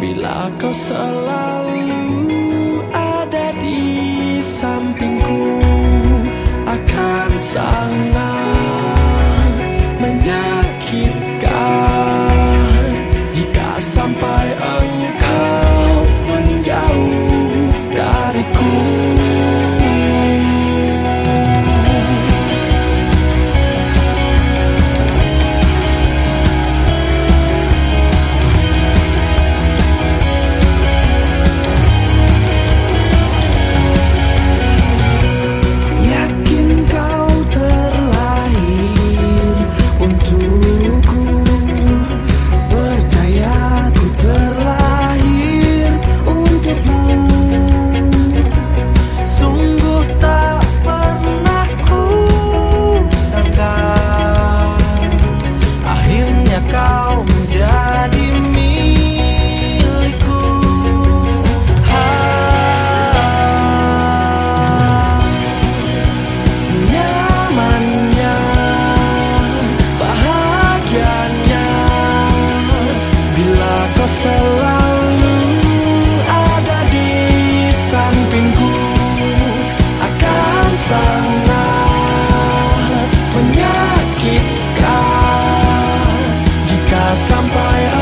Bila kau selalu ada di sampingku Akan sangat menyakitkan. Jika sampai engkau by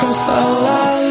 Cause I love.